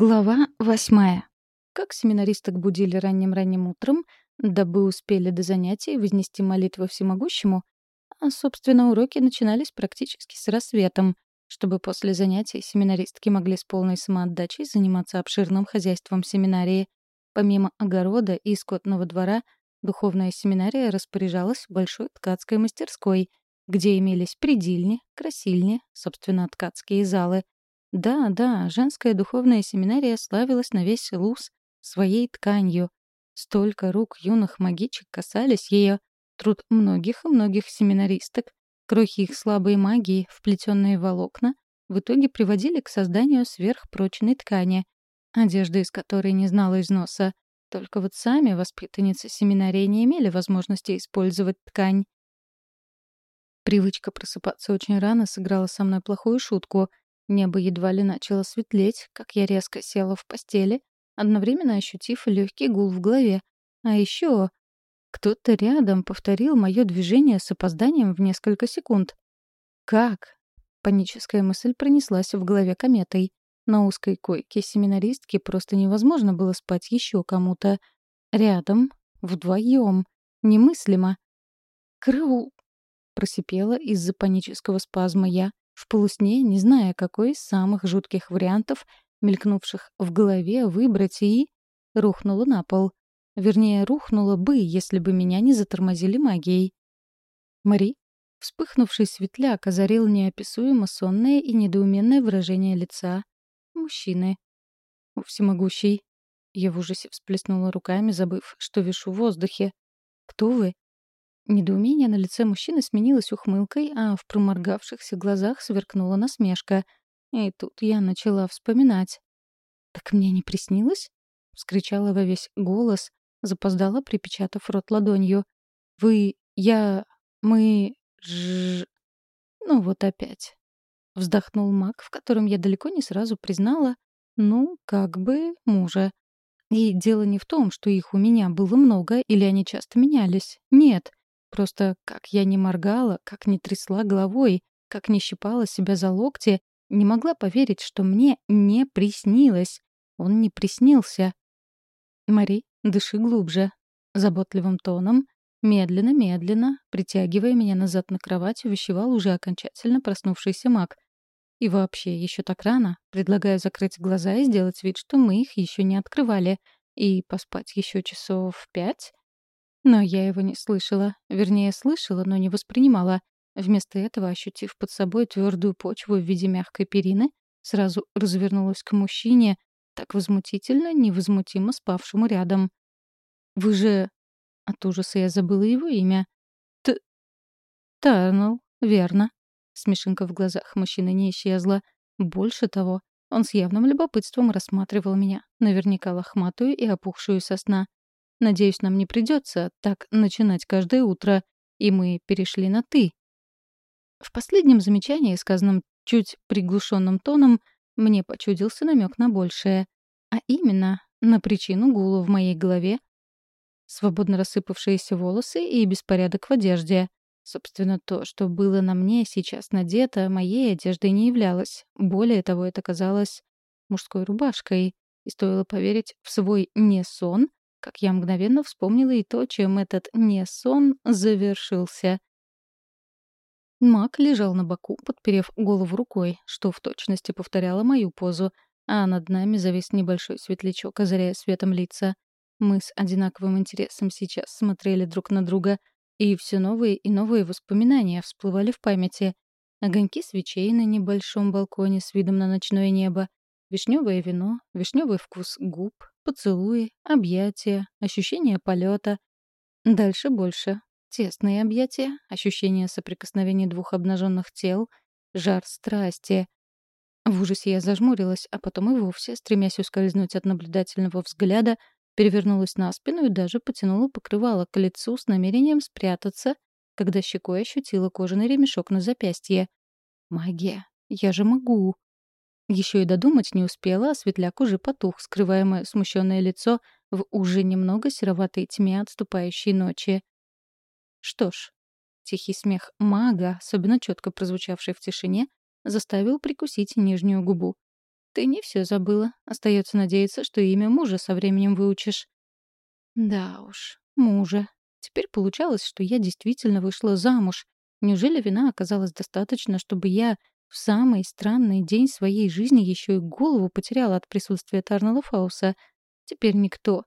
Глава восьмая. Как семинаристок будили ранним-ранним утром, дабы успели до занятий вознести молитвы всемогущему, а, собственно, уроки начинались практически с рассветом, чтобы после занятий семинаристки могли с полной самоотдачей заниматься обширным хозяйством семинарии. Помимо огорода и скотного двора, духовная семинария распоряжалась большой ткацкой мастерской, где имелись предильни, красильни, собственно, ткацкие залы — да, да, женская духовная семинария славилась на весь Луз своей тканью. Столько рук юных магичек касались ее, труд многих и многих семинаристок, крохи их слабой магии, вплетенные волокна, в итоге приводили к созданию сверхпрочной ткани, одежда из которой не знала износа. Только вот сами воспитанницы семинарии не имели возможности использовать ткань. Привычка просыпаться очень рано сыграла со мной плохую шутку — Небо едва ли начало светлеть, как я резко села в постели, одновременно ощутив легкий гул в голове. А еще кто-то рядом повторил мое движение с опозданием в несколько секунд. «Как?» — паническая мысль пронеслась в голове кометой. На узкой койке семинаристки просто невозможно было спать еще кому-то. Рядом, вдвоем, немыслимо. «Кру!» — просипела из-за панического спазма я в полусне, не зная, какой из самых жутких вариантов, мелькнувших в голове, выбрать и... рухнула на пол. Вернее, рухнула бы, если бы меня не затормозили магией. Мари, вспыхнувший светляк, озарил неописуемо сонное и недоуменное выражение лица. Мужчины. Всемогущий. Я в ужасе всплеснула руками, забыв, что вишу в воздухе. «Кто вы?» Недоумение на лице мужчины сменилось ухмылкой, а в проморгавшихся глазах сверкнула насмешка. И тут я начала вспоминать. «Так мне не приснилось?» — вскричала во весь голос, запоздала, припечатав рот ладонью. «Вы... я... мы... ж...» «Ну вот опять». Вздохнул маг, в котором я далеко не сразу признала, ну, как бы, мужа. И дело не в том, что их у меня было много или они часто менялись. Нет. Просто как я не моргала, как не трясла головой, как не щипала себя за локти, не могла поверить, что мне не приснилось. Он не приснился. «Мари, дыши глубже», — заботливым тоном, медленно-медленно, притягивая меня назад на кровать, увещевал уже окончательно проснувшийся маг. И вообще, еще так рано, предлагаю закрыть глаза и сделать вид, что мы их еще не открывали, и поспать еще часов пять, но я его не слышала. Вернее, слышала, но не воспринимала. Вместо этого, ощутив под собой твердую почву в виде мягкой перины, сразу развернулась к мужчине, так возмутительно, невозмутимо спавшему рядом. «Вы же...» От ужаса я забыла его имя. «Т... Тарнелл, верно». Смешинка в глазах мужчины не исчезла. Больше того, он с явным любопытством рассматривал меня, наверняка лохматую и опухшую со сна. Надеюсь, нам не придется так начинать каждое утро, и мы перешли на «ты». В последнем замечании, сказанном чуть приглушенным тоном, мне почудился намек на большее, а именно на причину гула в моей голове, свободно рассыпавшиеся волосы и беспорядок в одежде. Собственно, то, что было на мне сейчас надето, моей одеждой не являлось. Более того, это казалось мужской рубашкой. И стоило поверить в свой не сон, как я мгновенно вспомнила и то, чем этот не сон завершился. Мак лежал на боку, подперев голову рукой, что в точности повторяло мою позу, а над нами завис небольшой светлячок, озаряя светом лица. Мы с одинаковым интересом сейчас смотрели друг на друга, и все новые и новые воспоминания всплывали в памяти. Огоньки свечей на небольшом балконе с видом на ночное небо, вишневое вино, вишневый вкус губ, Поцелуи, объятия, ощущение полета. Дальше больше. Тесные объятия, ощущение соприкосновения двух обнаженных тел, жар страсти. В ужасе я зажмурилась, а потом и вовсе, стремясь ускользнуть от наблюдательного взгляда, перевернулась на спину и даже потянула покрывало к лицу с намерением спрятаться, когда щекой ощутила кожаный ремешок на запястье. «Магия! Я же могу!» Еще и додумать не успела, а светляк уже потух, скрывая мое смущенное лицо в уже немного сероватой тьме отступающей ночи. Что ж, тихий смех мага, особенно четко прозвучавший в тишине, заставил прикусить нижнюю губу. Ты не все забыла. Остается надеяться, что имя мужа со временем выучишь. Да уж, мужа. Теперь получалось, что я действительно вышла замуж. Неужели вина оказалась достаточно, чтобы я в самый странный день своей жизни еще и голову потеряла от присутствия Тарнелла Фауса? Теперь никто.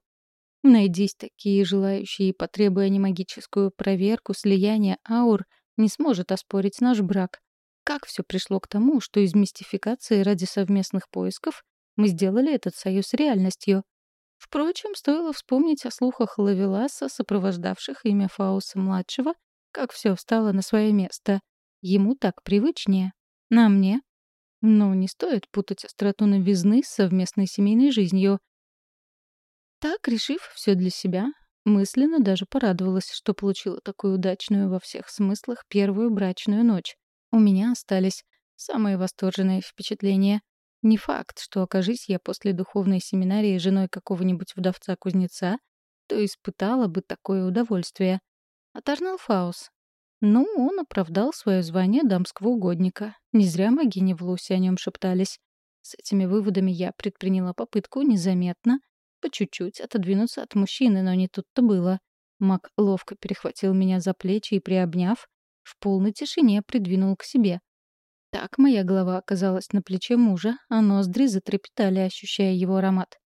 Найдись такие желающие, и потребуя не магическую проверку слияния аур, не сможет оспорить наш брак. Как все пришло к тому, что из мистификации ради совместных поисков мы сделали этот союз реальностью? Впрочем, стоило вспомнить о слухах Лавеласа, сопровождавших имя Фауса-младшего, как все встало на свое место. Ему так привычнее. На мне? Но не стоит путать остроту новизны с совместной семейной жизнью. Так, решив все для себя, мысленно даже порадовалась, что получила такую удачную во всех смыслах первую брачную ночь. У меня остались самые восторженные впечатления. Не факт, что окажись я после духовной семинарии женой какого-нибудь вдовца-кузнеца, то испытала бы такое удовольствие. А Тарнелл Фаус? Ну, он оправдал свое звание дамского угодника. Не зря магини в Лусе о нем шептались. С этими выводами я предприняла попытку незаметно, по чуть-чуть отодвинуться от мужчины, но не тут-то было. Маг ловко перехватил меня за плечи и, приобняв, в полной тишине придвинул к себе. Так моя голова оказалась на плече мужа, а ноздри затрепетали, ощущая его аромат.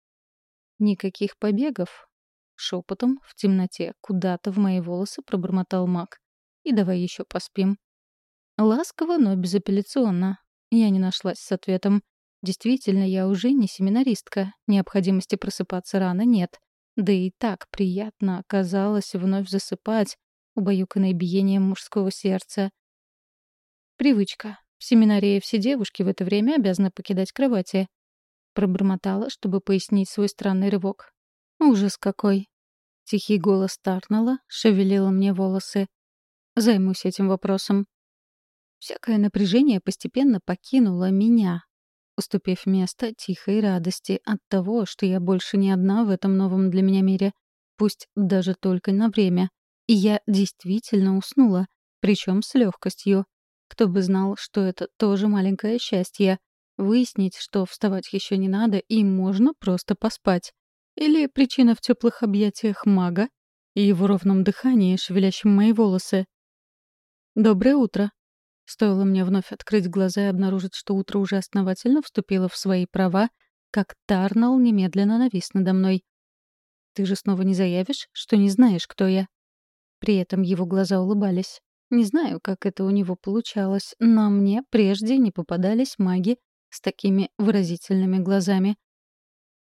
«Никаких побегов?» Шепотом в темноте куда-то в мои волосы пробормотал маг. «И давай еще поспим». Ласково, но безапелляционно. Я не нашлась с ответом. Действительно, я уже не семинаристка. Необходимости просыпаться рано нет. Да и так приятно оказалось вновь засыпать, убаюканной биением мужского сердца. Привычка. В семинарии все девушки в это время обязаны покидать кровати. Пробормотала, чтобы пояснить свой странный рывок. Ужас какой. Тихий голос Тарнелла шевелил мне волосы. Займусь этим вопросом. Всякое напряжение постепенно покинуло меня, уступив место тихой радости от того, что я больше не одна в этом новом для меня мире, пусть даже только на время. И я действительно уснула, причем с легкостью. Кто бы знал, что это тоже маленькое счастье. Выяснить, что вставать еще не надо и можно просто поспать. Или причина в теплых объятиях мага и его ровном дыхании, шевелящем мои волосы. «Доброе утро», Стоило мне вновь открыть глаза и обнаружить, что утро уже основательно вступило в свои права, как Тарнал немедленно навис надо мной. «Ты же снова не заявишь, что не знаешь, кто я?» При этом его глаза улыбались. Не знаю, как это у него получалось, но мне прежде не попадались маги с такими выразительными глазами.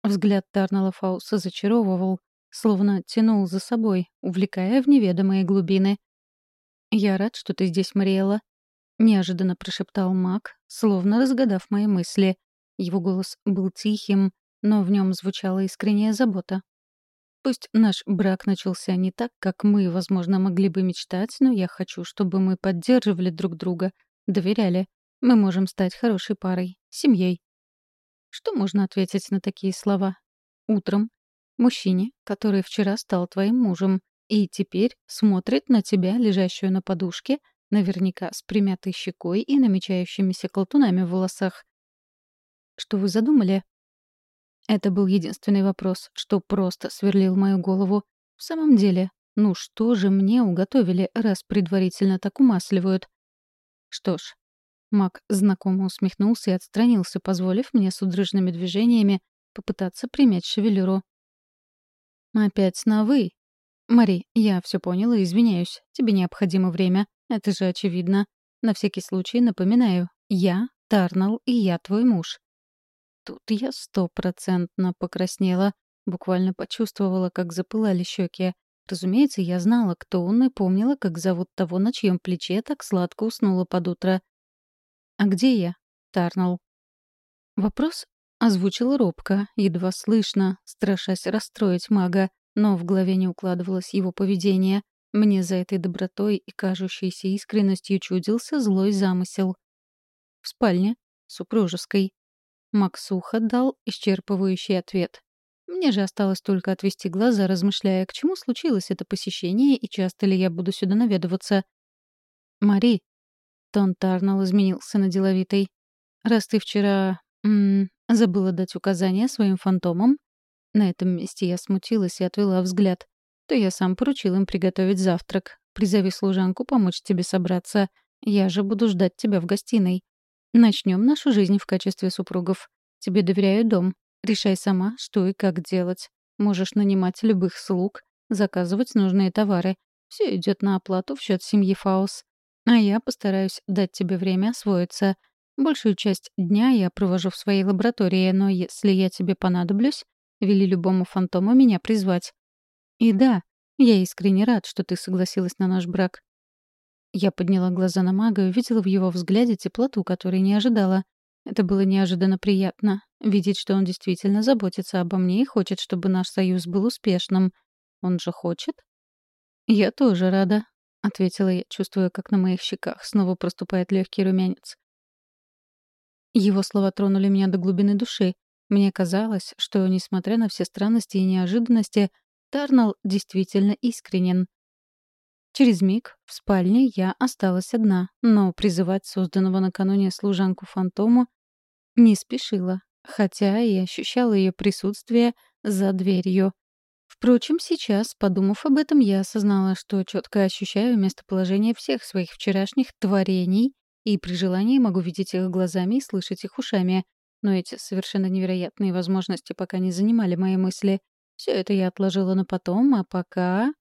Взгляд Тарнала Фауса зачаровывал, словно тянул за собой, увлекая в неведомые глубины. «Я рад, что ты здесь, Мариэла», — неожиданно прошептал маг, словно разгадав мои мысли. Его голос был тихим, но в нем звучала искренняя забота. Пусть наш брак начался не так, как мы, возможно, могли бы мечтать, но я хочу, чтобы мы поддерживали друг друга, доверяли. Мы можем стать хорошей парой, семьей. Что можно ответить на такие слова? Утром. Мужчине, который вчера стал твоим мужем, и теперь смотрит на тебя, лежащую на подушке, наверняка с примятой щекой и намечающимися колтунами в волосах. Что вы задумали? Это был единственный вопрос, что просто сверлил мою голову. В самом деле, ну что же мне уготовили, раз предварительно так умасливают? Что ж, Мак знакомо усмехнулся и отстранился, позволив мне судорожными движениями попытаться примять шевелюру. «Опять на «вы». Мари, я все поняла извиняюсь. Тебе необходимо время. Это же очевидно. На всякий случай напоминаю. Я — Тарнал, и я твой муж. Тут я стопроцентно покраснела. Буквально почувствовала, как запылали щеки. Разумеется, я знала, кто он, и помнила, как зовут того, на чьем плече так сладко уснула под утро. «А где я?» — Тарнал. Вопрос озвучила робко, едва слышно, страшась расстроить мага, но в голове не укладывалось его поведение. Мне за этой добротой и кажущейся искренностью чудился злой замысел. В спальне, супружеской, Максуха дал исчерпывающий ответ. Мне же осталось только отвести глаза, размышляя, к чему случилось это посещение и часто ли я буду сюда наведываться. «Мари», — тон Тарнелл изменился на деловитый, — «раз ты вчера... М -м, Забыла дать указания своим фантомам? На этом месте я смутилась и отвела взгляд. То я сам поручил им приготовить завтрак. Призови служанку помочь тебе собраться. Я же буду ждать тебя в гостиной. Начнем нашу жизнь в качестве супругов. Тебе доверяю дом. Решай сама, что и как делать. Можешь нанимать любых слуг, заказывать нужные товары. Все идет на оплату в счет семьи Фаус. А я постараюсь дать тебе время освоиться. Большую часть дня я провожу в своей лаборатории, но если я тебе понадоблюсь, вели любому фантому меня призвать. И да, я искренне рад, что ты согласилась на наш брак. Я подняла глаза на мага и увидела в его взгляде теплоту, которой не ожидала. Это было неожиданно приятно. Видеть, что он действительно заботится обо мне и хочет, чтобы наш союз был успешным. Он же хочет? «Я тоже рада», — ответила я, чувствуя, как на моих щеках снова проступает легкий румянец. Его слова тронули меня до глубины души. Мне казалось, что, несмотря на все странности и неожиданности, Тарнал действительно искренен. Через миг в спальне я осталась одна, но призывать созданного накануне служанку-фантому не спешила, хотя и ощущала ее присутствие за дверью. Впрочем, сейчас, подумав об этом, я осознала, что четко ощущаю местоположение всех своих вчерашних творений и при желании могу видеть их глазами и слышать их ушами. Но эти совершенно невероятные возможности пока не занимали мои мысли. Все это я отложила на потом, а пока...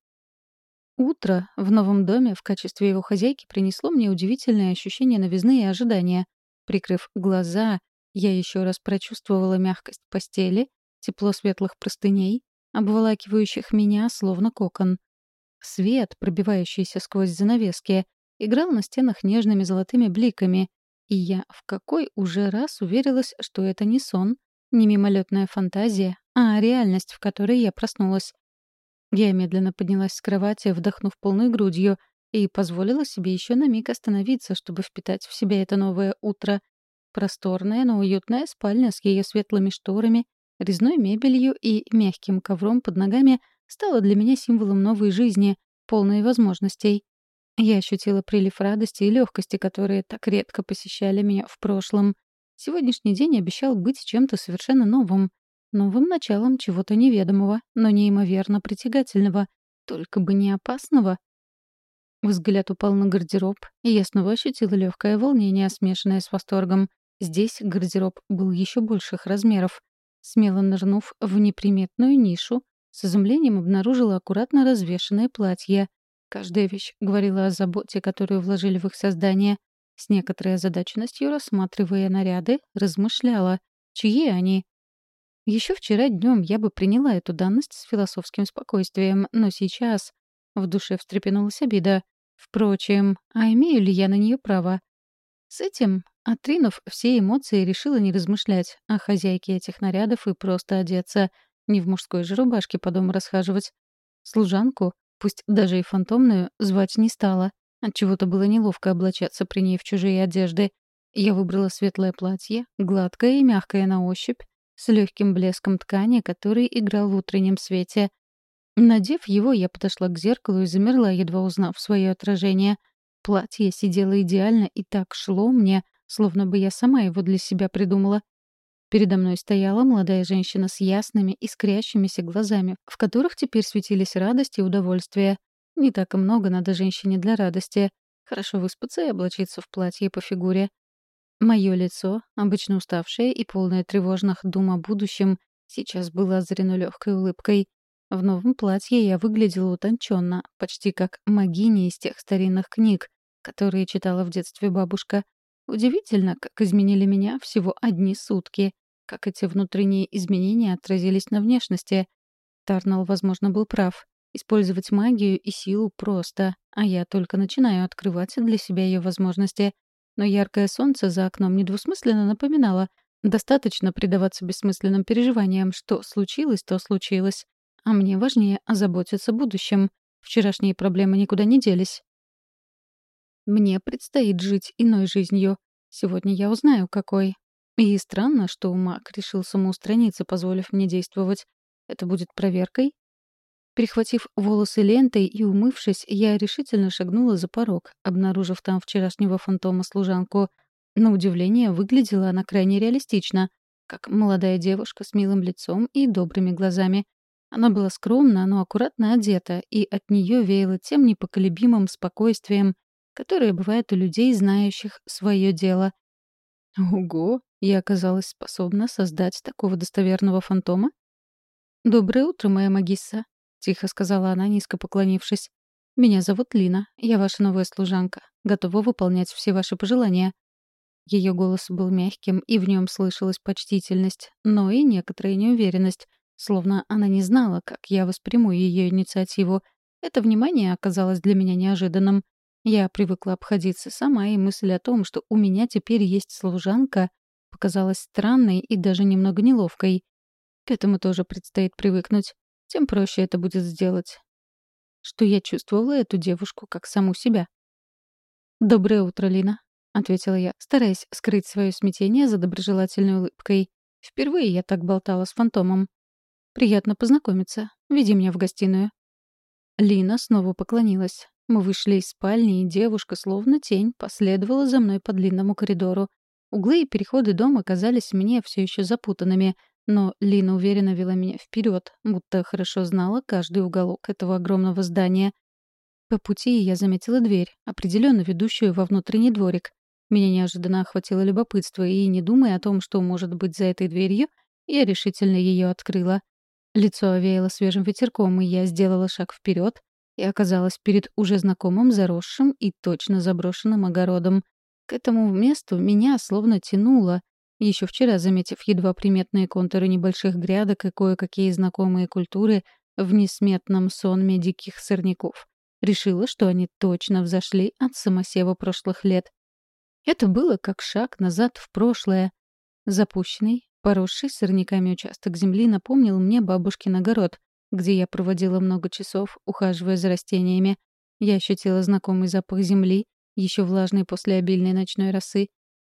Утро в новом доме в качестве его хозяйки принесло мне удивительное ощущение новизны и ожидания. Прикрыв глаза, я еще раз прочувствовала мягкость постели, тепло светлых простыней, обволакивающих меня словно кокон. Свет, пробивающийся сквозь занавески, играл на стенах нежными золотыми бликами, и я в какой уже раз уверилась, что это не сон, не мимолетная фантазия, а реальность, в которой я проснулась. Я медленно поднялась с кровати, вдохнув полной грудью, и позволила себе еще на миг остановиться, чтобы впитать в себя это новое утро. Просторная, но уютная спальня с ее светлыми шторами, резной мебелью и мягким ковром под ногами стала для меня символом новой жизни, полной возможностей. Я ощутила прилив радости и легкости, которые так редко посещали меня в прошлом. Сегодняшний день обещал быть чем-то совершенно новым. Новым началом чего-то неведомого, но неимоверно притягательного. Только бы не опасного. Взгляд упал на гардероб, и я снова ощутила легкое волнение, смешанное с восторгом. Здесь гардероб был еще больших размеров. Смело нырнув в неприметную нишу, с изумлением обнаружила аккуратно развешанное платье. Каждая вещь говорила о заботе, которую вложили в их создание. С некоторой озадаченностью, рассматривая наряды, размышляла, чьи они. Еще вчера днем я бы приняла эту данность с философским спокойствием, но сейчас в душе встрепенулась обида. Впрочем, а имею ли я на нее право? С этим, отринув все эмоции, решила не размышлять о хозяйке этих нарядов и просто одеться, не в мужской же рубашке по дому расхаживать. Служанку, пусть даже и фантомную, звать не стала. Отчего-то было неловко облачаться при ней в чужие одежды. Я выбрала светлое платье, гладкое и мягкое на ощупь, с легким блеском ткани, который играл в утреннем свете. Надев его, я подошла к зеркалу и замерла, едва узнав свое отражение. Платье сидело идеально и так шло мне, словно бы я сама его для себя придумала. Передо мной стояла молодая женщина с ясными, искрящимися глазами, в которых теперь светились радость и удовольствие. Не так и много надо женщине для радости. Хорошо выспаться и облачиться в платье по фигуре. Мое лицо, обычно уставшее и полное тревожных дум о будущем, сейчас было озарено легкой улыбкой. В новом платье я выглядела утонченно, почти как магиня из тех старинных книг, которые читала в детстве бабушка. Удивительно, как изменили меня всего одни сутки, как эти внутренние изменения отразились на внешности. Тарнал, возможно, был прав. Использовать магию и силу просто, а я только начинаю открывать для себя ее возможности — но яркое солнце за окном недвусмысленно напоминало, достаточно предаваться бессмысленным переживаниям, что случилось, то случилось. А мне важнее озаботиться будущим. Вчерашние проблемы никуда не делись. Мне предстоит жить иной жизнью. Сегодня я узнаю, какой. И странно, что маг решил самоустраниться, позволив мне действовать. Это будет проверкой? Перехватив волосы лентой и умывшись, я решительно шагнула за порог, обнаружив там вчерашнего фантома-служанку. На удивление, выглядела она крайне реалистично. как молодая девушка с милым лицом и добрыми глазами. Она была скромна, но аккуратно одета, и от нее веяло тем непоколебимым спокойствием, которое бывает у людей, знающих свое дело. Ого, я оказалась способна создать такого достоверного фантома? «Доброе утро, моя магисса», — тихо сказала она, низко поклонившись. «Меня зовут Лина. Я ваша новая служанка. Готова выполнять все ваши пожелания». Ее голос был мягким, и в нем слышалась почтительность, но и некоторая неуверенность, словно она не знала, как я восприму ее инициативу. Это внимание оказалось для меня неожиданным. Я привыкла обходиться сама, и мысль о том, что у меня теперь есть служанка, показалась странной и даже немного неловкой. К этому тоже предстоит привыкнуть. Тем проще это будет сделать что я чувствовала эту девушку как саму себя. «Доброе утро, Лина», — ответила я, стараясь скрыть свое смятение за доброжелательной улыбкой. Впервые я так болтала с фантомом. «Приятно познакомиться. Веди меня в гостиную». Лина снова поклонилась. Мы вышли из спальни, и девушка, словно тень, последовала за мной по длинному коридору. Углы и переходы дома казались мне все еще запутанными, но Лина уверенно вела меня вперед, будто хорошо знала каждый уголок этого огромного здания. По пути я заметила дверь, определенно ведущую во внутренний дворик. Меня неожиданно охватило любопытство, и, не думая о том, что может быть за этой дверью, я решительно ее открыла. Лицо овеяло свежим ветерком, и я сделала шаг вперед и оказалась перед уже знакомым заросшим и точно заброшенным огородом. К этому месту меня словно тянуло, еще вчера, заметив едва приметные контуры небольших грядок и кое-какие знакомые культуры в несметном сонме диких сорняков, решила, что они точно взошли от самосева прошлых лет. Это было как шаг назад в прошлое. Запущенный, поросший сорняками участок земли напомнил мне бабушкин огород, где я проводила много часов, ухаживая за растениями. Я ощутила знакомый запах земли, еще влажный после обильной ночной росы,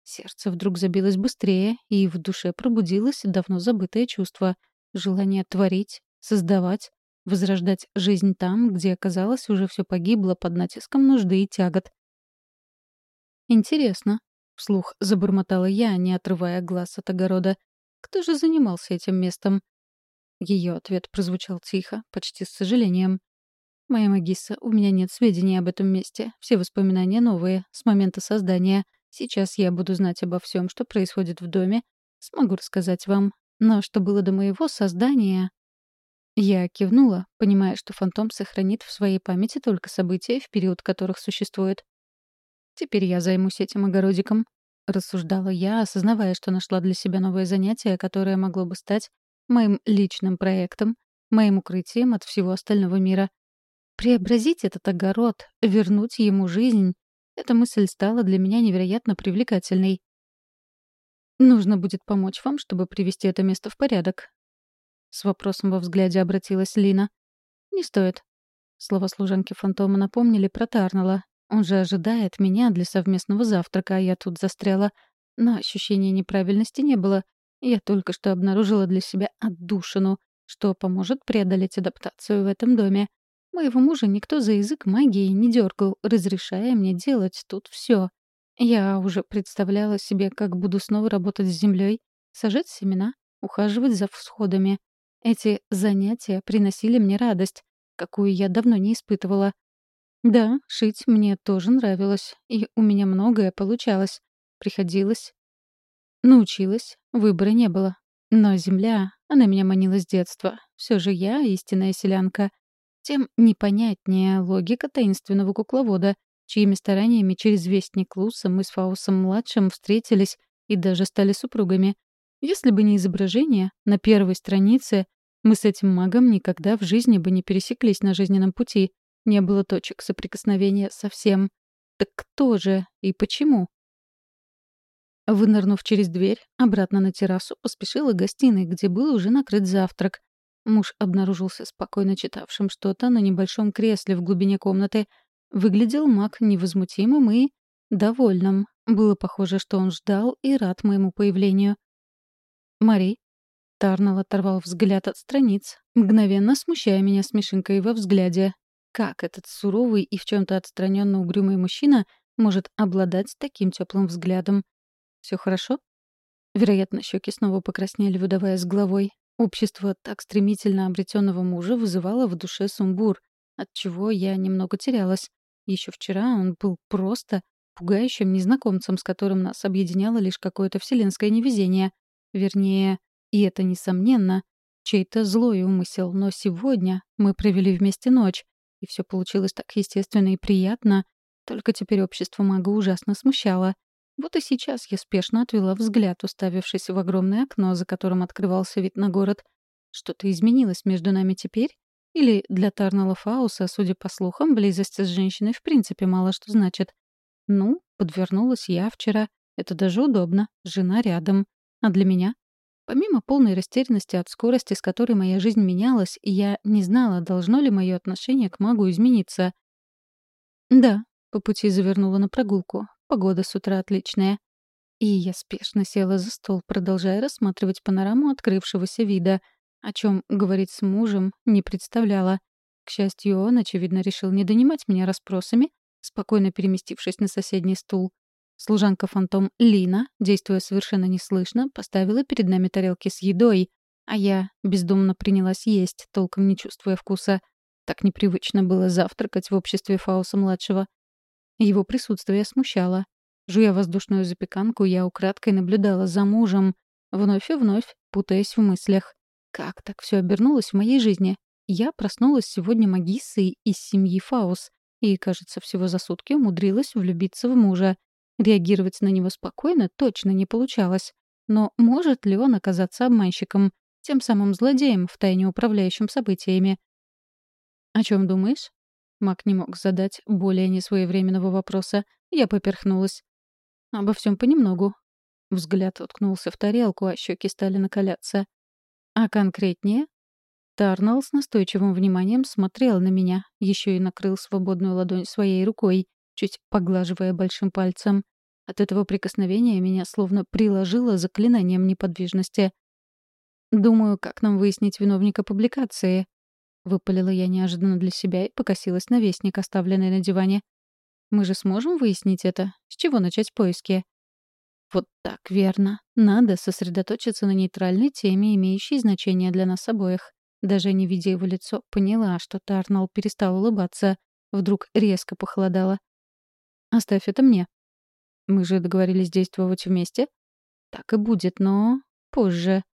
Сердце вдруг забилось быстрее, и в душе пробудилось давно забытое чувство — желание творить, создавать, возрождать жизнь там, где, казалось, уже все погибло под натиском нужды и тягот. «Интересно», — вслух забормотала я, не отрывая глаз от огорода. «Кто же занимался этим местом?» Ее ответ прозвучал тихо, почти с сожалением. «Моя магисса, у меня нет сведений об этом месте. Все воспоминания новые, с момента создания. Сейчас я буду знать обо всем, что происходит в доме, смогу рассказать вам. Но что было до моего создания... Я кивнула, понимая, что фантом сохранит в своей памяти только события, в период которых существует. «Теперь я займусь этим огородиком», — рассуждала я, осознавая, что нашла для себя новое занятие, которое могло бы стать моим личным проектом, моим укрытием от всего остального мира. Преобразить этот огород, вернуть ему жизнь, эта мысль стала для меня невероятно привлекательной. «Нужно будет помочь вам, чтобы привести это место в порядок». С вопросом во взгляде обратилась Лина. «Не стоит». Слова служанки фантома напомнили про Тарнелла. Он же ожидает меня для совместного завтрака, а я тут застряла. Но ощущения неправильности не было. Я только что обнаружила для себя отдушину, что поможет преодолеть адаптацию в этом доме. Моего мужа никто за язык магии не дергал, разрешая мне делать тут все. Я уже представляла себе, как буду снова работать с землей, сажать семена, ухаживать за всходами. Эти занятия приносили мне радость, какую я давно не испытывала. Да, шить мне тоже нравилось, и у меня многое получалось. Приходилось. Научилась, выбора не было. Но земля, она меня манила с детства. Все же я истинная селянка — тем непонятнее логика таинственного кукловода, чьими стараниями через вестник Луса мы с Фаусом-младшим встретились и даже стали супругами. Если бы не изображение, на первой странице мы с этим магом никогда в жизни бы не пересеклись на жизненном пути, не было точек соприкосновения совсем. Так кто же и почему? Вынырнув через дверь, обратно на террасу поспешила к гостиной, где был уже накрыт завтрак, Муж обнаружился спокойно читавшим что-то на небольшом кресле в глубине комнаты. Выглядел маг невозмутимым и довольным. Было похоже, что он ждал и рад моему появлению. «Мари». Тарнелл оторвал взгляд от страниц, мгновенно смущая меня смешинкой во взгляде. Как этот суровый и в чем то отстраненно угрюмый мужчина может обладать таким теплым взглядом? Все хорошо?» Вероятно, щеки снова покраснели, выдавая с головой. Общество так стремительно обретенного мужа вызывало в душе сумбур, от чего я немного терялась. Еще вчера он был просто пугающим незнакомцем, с которым нас объединяло лишь какое-то вселенское невезение. Вернее, и это, несомненно, чей-то злой умысел. Но сегодня мы провели вместе ночь, и все получилось так естественно и приятно. Только теперь общество мага ужасно смущало. Вот и сейчас я спешно отвела взгляд, уставившись в огромное окно, за которым открывался вид на город. Что-то изменилось между нами теперь? Или для Тарнала Фауса, судя по слухам, близость с женщиной в принципе мало что значит. Ну, подвернулась я вчера. Это даже удобно. Жена рядом. А для меня? Помимо полной растерянности от скорости, с которой моя жизнь менялась, я не знала, должно ли мое отношение к магу измениться. Да, по пути завернула на прогулку. Погода с утра отличная. И я спешно села за стол, продолжая рассматривать панораму открывшегося вида, о чем говорить с мужем не представляла. К счастью, он, очевидно, решил не донимать меня расспросами, спокойно переместившись на соседний стул. Служанка-фантом Лина, действуя совершенно неслышно, поставила перед нами тарелки с едой, а я бездумно принялась есть, толком не чувствуя вкуса. Так непривычно было завтракать в обществе Фауса-младшего. Его присутствие смущало. Жуя воздушную запеканку, я украдкой наблюдала за мужем, вновь и вновь путаясь в мыслях. Как так все обернулось в моей жизни? Я проснулась сегодня магиссой из семьи Фаус и, кажется, всего за сутки умудрилась влюбиться в мужа. Реагировать на него спокойно точно не получалось. Но может ли он оказаться обманщиком, тем самым злодеем, втайне управляющим событиями? «О чем думаешь?» Мак не мог задать более несвоевременного вопроса. Я поперхнулась. Обо всем понемногу. Взгляд уткнулся в тарелку, а щеки стали накаляться. А конкретнее? Тарнал с настойчивым вниманием смотрел на меня, еще и накрыл свободную ладонь своей рукой, чуть поглаживая большим пальцем. От этого прикосновения меня словно приложило заклинанием неподвижности. «Думаю, как нам выяснить виновника публикации?» Выпалила я неожиданно для себя и покосилась на вестник, оставленный на диване. «Мы же сможем выяснить это? С чего начать поиски?» «Вот так, верно. Надо сосредоточиться на нейтральной теме, имеющей значение для нас обоих. Даже не видя его лицо, поняла, что Тарнал перестал улыбаться. Вдруг резко похолодало. «Оставь это мне. Мы же договорились действовать вместе?» «Так и будет, но... позже».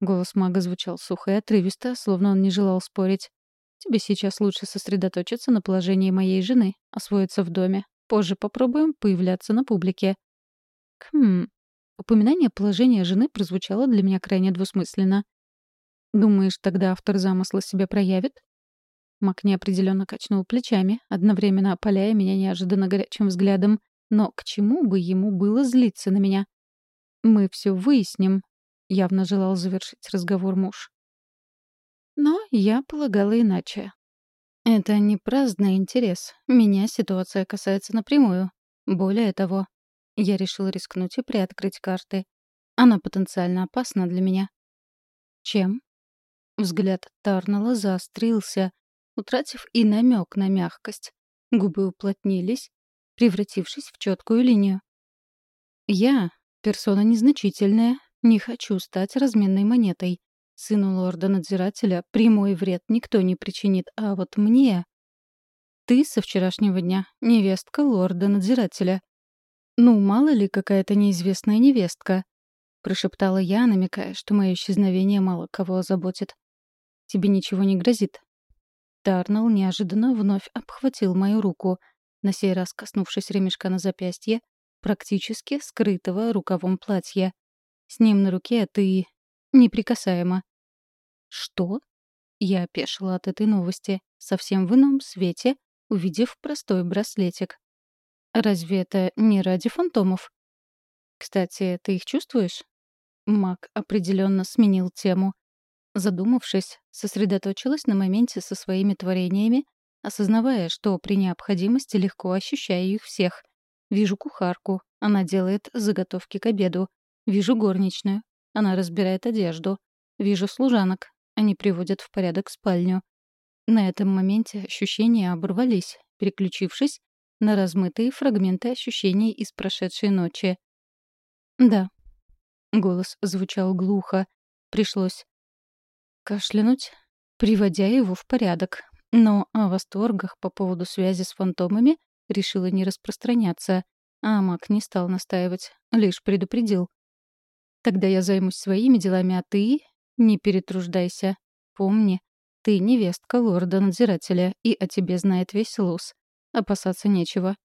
Голос мага звучал сухо и отрывисто, словно он не желал спорить. «Тебе сейчас лучше сосредоточиться на положении моей жены, освоиться в доме. Позже попробуем появляться на публике». Хм. Упоминание положения жены прозвучало для меня крайне двусмысленно. «Думаешь, тогда автор замысла себя проявит?» Мак неопределенно качнул плечами, одновременно опаляя меня неожиданно горячим взглядом. Но к чему бы ему было злиться на меня? «Мы все выясним», — явно желал завершить разговор муж. Но я полагала иначе. Это не праздный интерес. Меня ситуация касается напрямую. Более того, я решила рискнуть и приоткрыть карты. Она потенциально опасна для меня. Чем? Взгляд Тарнелла заострился, утратив и намек на мягкость. Губы уплотнились, превратившись в четкую линию. Я, персона незначительная, не хочу стать разменной монетой. Сыну лорда-надзирателя прямой вред никто не причинит, а вот мне... Ты со вчерашнего дня невестка лорда-надзирателя. Ну, мало ли, какая-то неизвестная невестка. Прошептала я, намекая, что мое исчезновение мало кого озаботит. Тебе ничего не грозит. Тарнелл неожиданно вновь обхватил мою руку, на сей раз коснувшись ремешка на запястье, практически скрытого рукавом платья. С ним на руке ты неприкасаема. Что? Я опешила от этой новости, совсем в ином свете, увидев простой браслетик. Разве это не ради фантомов? Кстати, ты их чувствуешь? Мак определенно сменил тему. Задумавшись, сосредоточилась на моменте со своими творениями, осознавая, что при необходимости легко ощущаю их всех. Вижу кухарку, она делает заготовки к обеду. Вижу горничную, она разбирает одежду. Вижу служанок, они приводят в порядок спальню. На этом моменте ощущения оборвались, переключившись на размытые фрагменты ощущений из прошедшей ночи. Да, Голос звучал глухо. Пришлось кашлянуть, приводя его в порядок. Но о восторгах по поводу связи с фантомами решила не распространяться, а маг не стал настаивать, лишь предупредил. «Тогда я займусь своими делами, а ты не перетруждайся. Помни, ты невестка лорда-надзирателя, и о тебе знает весь Лус. Опасаться нечего».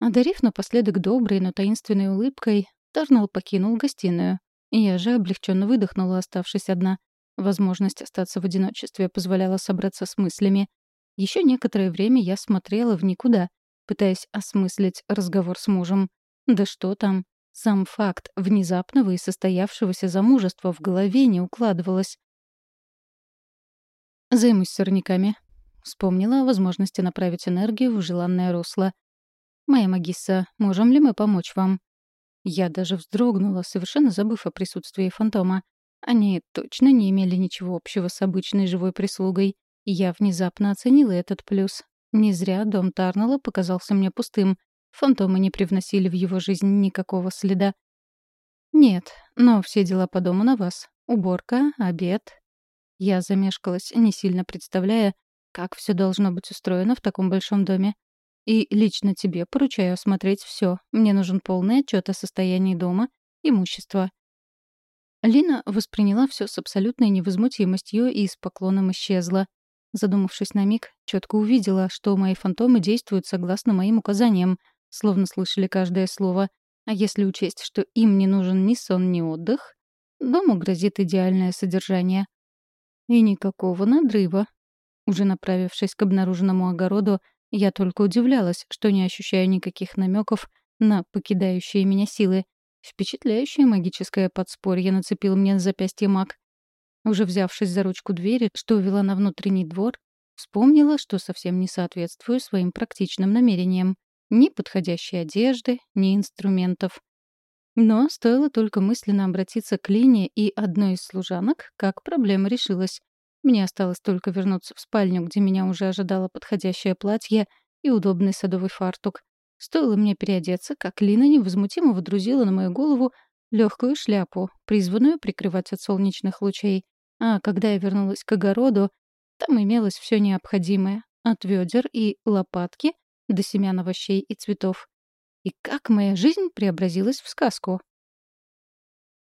Одарив напоследок доброй, но таинственной улыбкой, Тарнелл покинул гостиную. Я же облегченно выдохнула, оставшись одна. Возможность остаться в одиночестве позволяла собраться с мыслями. Еще некоторое время я смотрела в никуда, пытаясь осмыслить разговор с мужем. Да что там, сам факт внезапного и состоявшегося замужества в голове не укладывалось. «Займусь сорняками», — вспомнила о возможности направить энергию в желанное русло. «Моя магисса, можем ли мы помочь вам?» Я даже вздрогнула, совершенно забыв о присутствии фантома. Они точно не имели ничего общего с обычной живой прислугой. Я внезапно оценила этот плюс. Не зря дом Тарнелла показался мне пустым. Фантомы не привносили в его жизнь никакого следа. «Нет, но все дела по дому на вас. Уборка, обед». Я замешкалась, не сильно представляя, как все должно быть устроено в таком большом доме. И лично тебе поручаю осмотреть все. Мне нужен полный отчет о состоянии дома, имущества. Лина восприняла все с абсолютной невозмутимостью и с поклоном исчезла. Задумавшись на миг, четко увидела, что мои фантомы действуют согласно моим указаниям, словно слышали каждое слово. А если учесть, что им не нужен ни сон, ни отдых, дому грозит идеальное содержание. И никакого надрыва. Уже направившись к обнаруженному огороду, я только удивлялась, что не ощущаю никаких намеков на покидающие меня силы. Впечатляющее магическое подспорье нацепил мне на запястье маг. Уже взявшись за ручку двери, что увела на внутренний двор, вспомнила, что совсем не соответствую своим практичным намерениям. Ни подходящей одежды, ни инструментов. Но стоило только мысленно обратиться к Лине и одной из служанок, как проблема решилась. Мне осталось только вернуться в спальню, где меня уже ожидало подходящее платье и удобный садовый фартук. Стоило мне переодеться, как Лина невозмутимо водрузила на мою голову легкую шляпу, призванную прикрывать от солнечных лучей. А когда я вернулась к огороду, там имелось все необходимое — от ведер и лопатки до семян овощей и цветов. И как моя жизнь преобразилась в сказку.